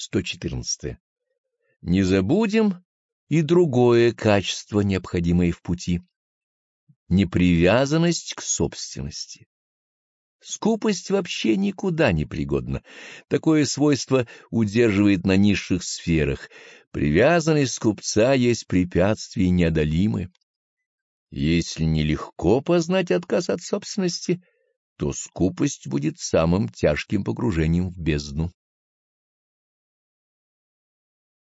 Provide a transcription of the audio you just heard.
114. Не забудем и другое качество, необходимое в пути — непривязанность к собственности. Скупость вообще никуда не пригодна. Такое свойство удерживает на низших сферах. Привязанность скупца есть препятствие неодолимое. Если нелегко познать отказ от собственности, то скупость будет самым тяжким погружением в бездну.